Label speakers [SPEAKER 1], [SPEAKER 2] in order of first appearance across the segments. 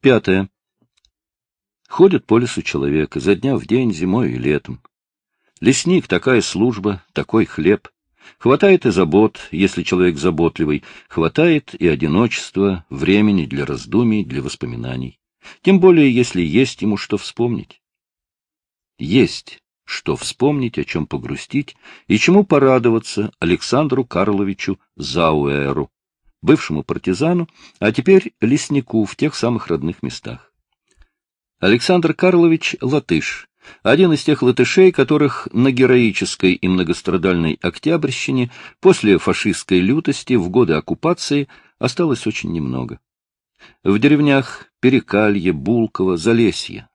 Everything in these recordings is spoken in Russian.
[SPEAKER 1] Пятое. Ходит по лесу человек изо дня в день, зимой и летом. Лесник — такая служба, такой хлеб. Хватает и забот, если человек заботливый, хватает и одиночества, времени для раздумий, для воспоминаний. Тем более, если есть ему что вспомнить. Есть что вспомнить, о чем погрустить и чему порадоваться Александру Карловичу Зауэру, бывшему партизану, а теперь леснику в тех самых родных местах. Александр Карлович — латыш, один из тех латышей, которых на героической и многострадальной Октябрьщине после фашистской лютости в годы оккупации осталось очень немного. В деревнях Перекалье, Булково, Залесье.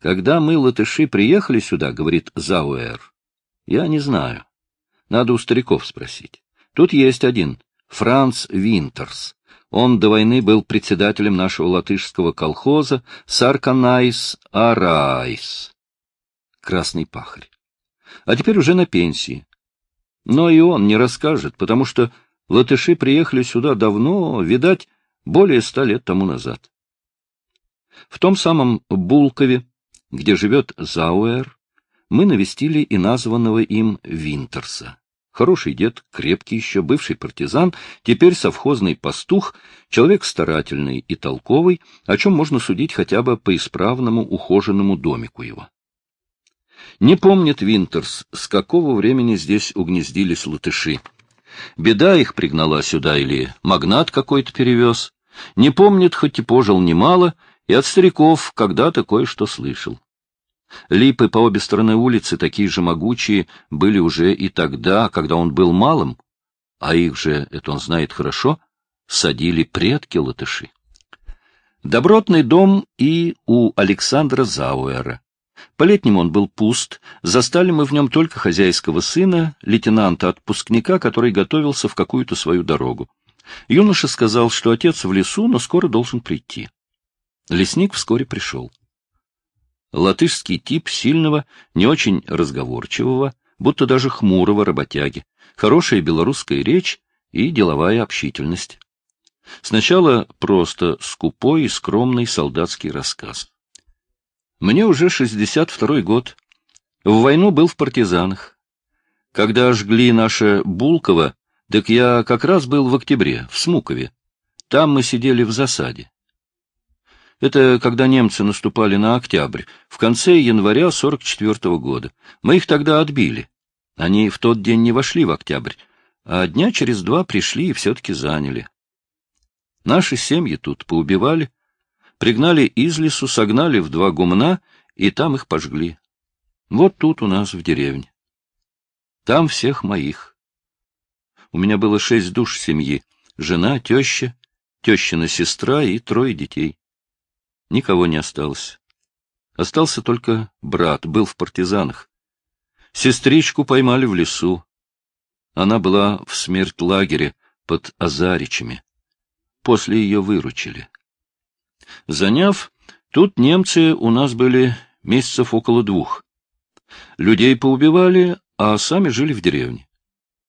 [SPEAKER 1] Когда мы, латыши, приехали сюда, говорит Зауэр, я не знаю. Надо у стариков спросить. Тут есть один, Франц Винтерс. Он до войны был председателем нашего латышского колхоза Сарканайс Арайс. Красный пахарь. А теперь уже на пенсии. Но и он не расскажет, потому что латыши приехали сюда давно, видать, более ста лет тому назад. В том самом Булкове, где живет Зауэр, мы навестили и названного им Винтерса. Хороший дед, крепкий еще, бывший партизан, теперь совхозный пастух, человек старательный и толковый, о чем можно судить хотя бы по исправному ухоженному домику его. Не помнит Винтерс, с какого времени здесь угнездились латыши. Беда их пригнала сюда или магнат какой-то перевез. Не помнит, хоть и пожил немало, и от стариков когда-то кое-что слышал. Липы по обе стороны улицы, такие же могучие, были уже и тогда, когда он был малым, а их же, это он знает хорошо, садили предки латыши. Добротный дом и у Александра Зауэра. По-летнему он был пуст, застали мы в нем только хозяйского сына, лейтенанта-отпускника, который готовился в какую-то свою дорогу. Юноша сказал, что отец в лесу, но скоро должен прийти. Лесник вскоре пришел латышский тип сильного, не очень разговорчивого, будто даже хмурого работяги, хорошая белорусская речь и деловая общительность. Сначала просто скупой и скромный солдатский рассказ. Мне уже 62-й год. В войну был в партизанах. Когда жгли наше Булково, так я как раз был в октябре, в Смукове. Там мы сидели в засаде. Это когда немцы наступали на октябрь, в конце января 44 -го года. Мы их тогда отбили. Они в тот день не вошли в октябрь, а дня через два пришли и все-таки заняли. Наши семьи тут поубивали, пригнали из лесу, согнали в два гумна, и там их пожгли. Вот тут у нас в деревне. Там всех моих. У меня было шесть душ семьи, жена, теща, тещина сестра и трое детей. Никого не осталось. Остался только брат, был в партизанах. Сестричку поймали в лесу. Она была в смерть лагере под Азаричами. После ее выручили. Заняв, тут немцы у нас были месяцев около двух. Людей поубивали, а сами жили в деревне.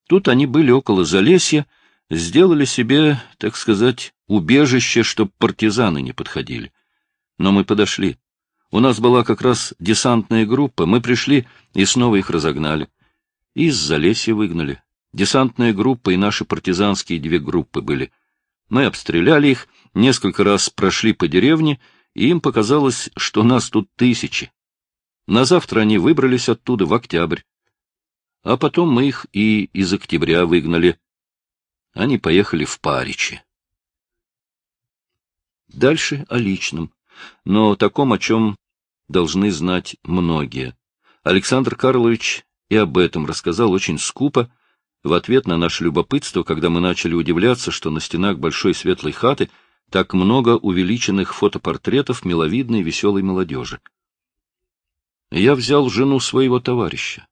[SPEAKER 1] Тут они были около Залесья, сделали себе, так сказать, убежище, чтоб партизаны не подходили. Но мы подошли. У нас была как раз десантная группа. Мы пришли и снова их разогнали. Из Залесья выгнали. Десантная группа и наши партизанские две группы были. Мы обстреляли их, несколько раз прошли по деревне, и им показалось, что нас тут тысячи. На завтра они выбрались оттуда в октябрь. А потом мы их и из октября выгнали. Они поехали в Паричи. Дальше о личном но таком, о чем должны знать многие. Александр Карлович и об этом рассказал очень скупо, в ответ на наше любопытство, когда мы начали удивляться, что на стенах большой светлой хаты так много увеличенных фотопортретов миловидной веселой молодежи. Я взял жену своего товарища.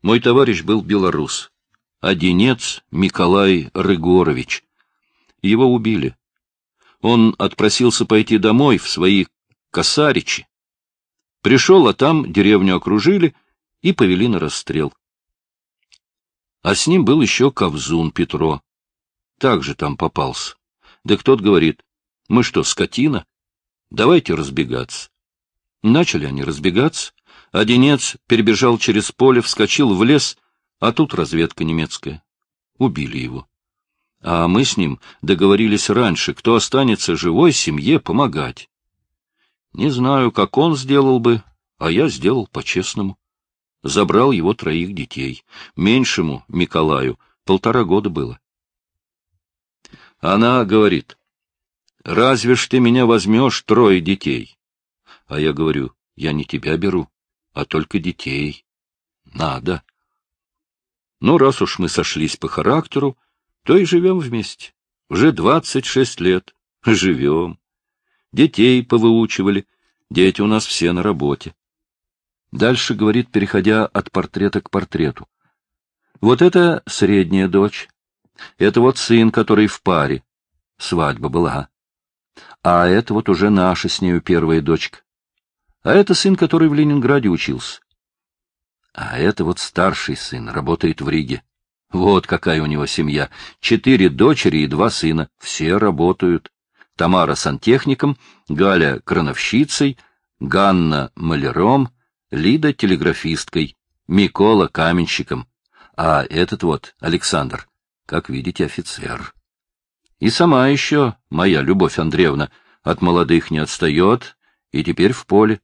[SPEAKER 1] Мой товарищ был белорус, одинец Николай Рыгорович. Его убили. Он отпросился пойти домой, в свои косаричи. Пришел, а там деревню окружили и повели на расстрел. А с ним был еще Ковзун Петро. Также там попался. Да кто-то говорит, Мы что, скотина? Давайте разбегаться. Начали они разбегаться. Одинец перебежал через поле, вскочил в лес, а тут разведка немецкая. Убили его. А мы с ним договорились раньше, кто останется живой, семье помогать. Не знаю, как он сделал бы, а я сделал по-честному. Забрал его троих детей. Меньшему, Миколаю, полтора года было. Она говорит, разве ж ты меня возьмешь трое детей? А я говорю, я не тебя беру, а только детей. Надо. Ну, раз уж мы сошлись по характеру, то и живем вместе. Уже двадцать шесть лет. Живем. Детей повыучивали. Дети у нас все на работе. Дальше говорит, переходя от портрета к портрету. Вот это средняя дочь. Это вот сын, который в паре. Свадьба была. А это вот уже наша с нею первая дочка. А это сын, который в Ленинграде учился. А это вот старший сын, работает в Риге. Вот какая у него семья. Четыре дочери и два сына. Все работают. Тамара сантехником, Галя крановщицей, Ганна маляром, Лида телеграфисткой, Микола каменщиком. А этот вот, Александр, как видите, офицер. И сама еще, моя Любовь Андреевна, от молодых не отстает, и теперь в поле.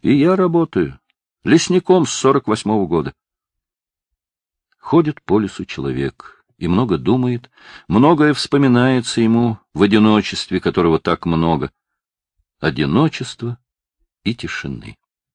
[SPEAKER 1] И я работаю. Лесником с сорок восьмого года. Ходит по лесу человек и много думает, многое вспоминается ему в одиночестве, которого так много. Одиночество и тишины.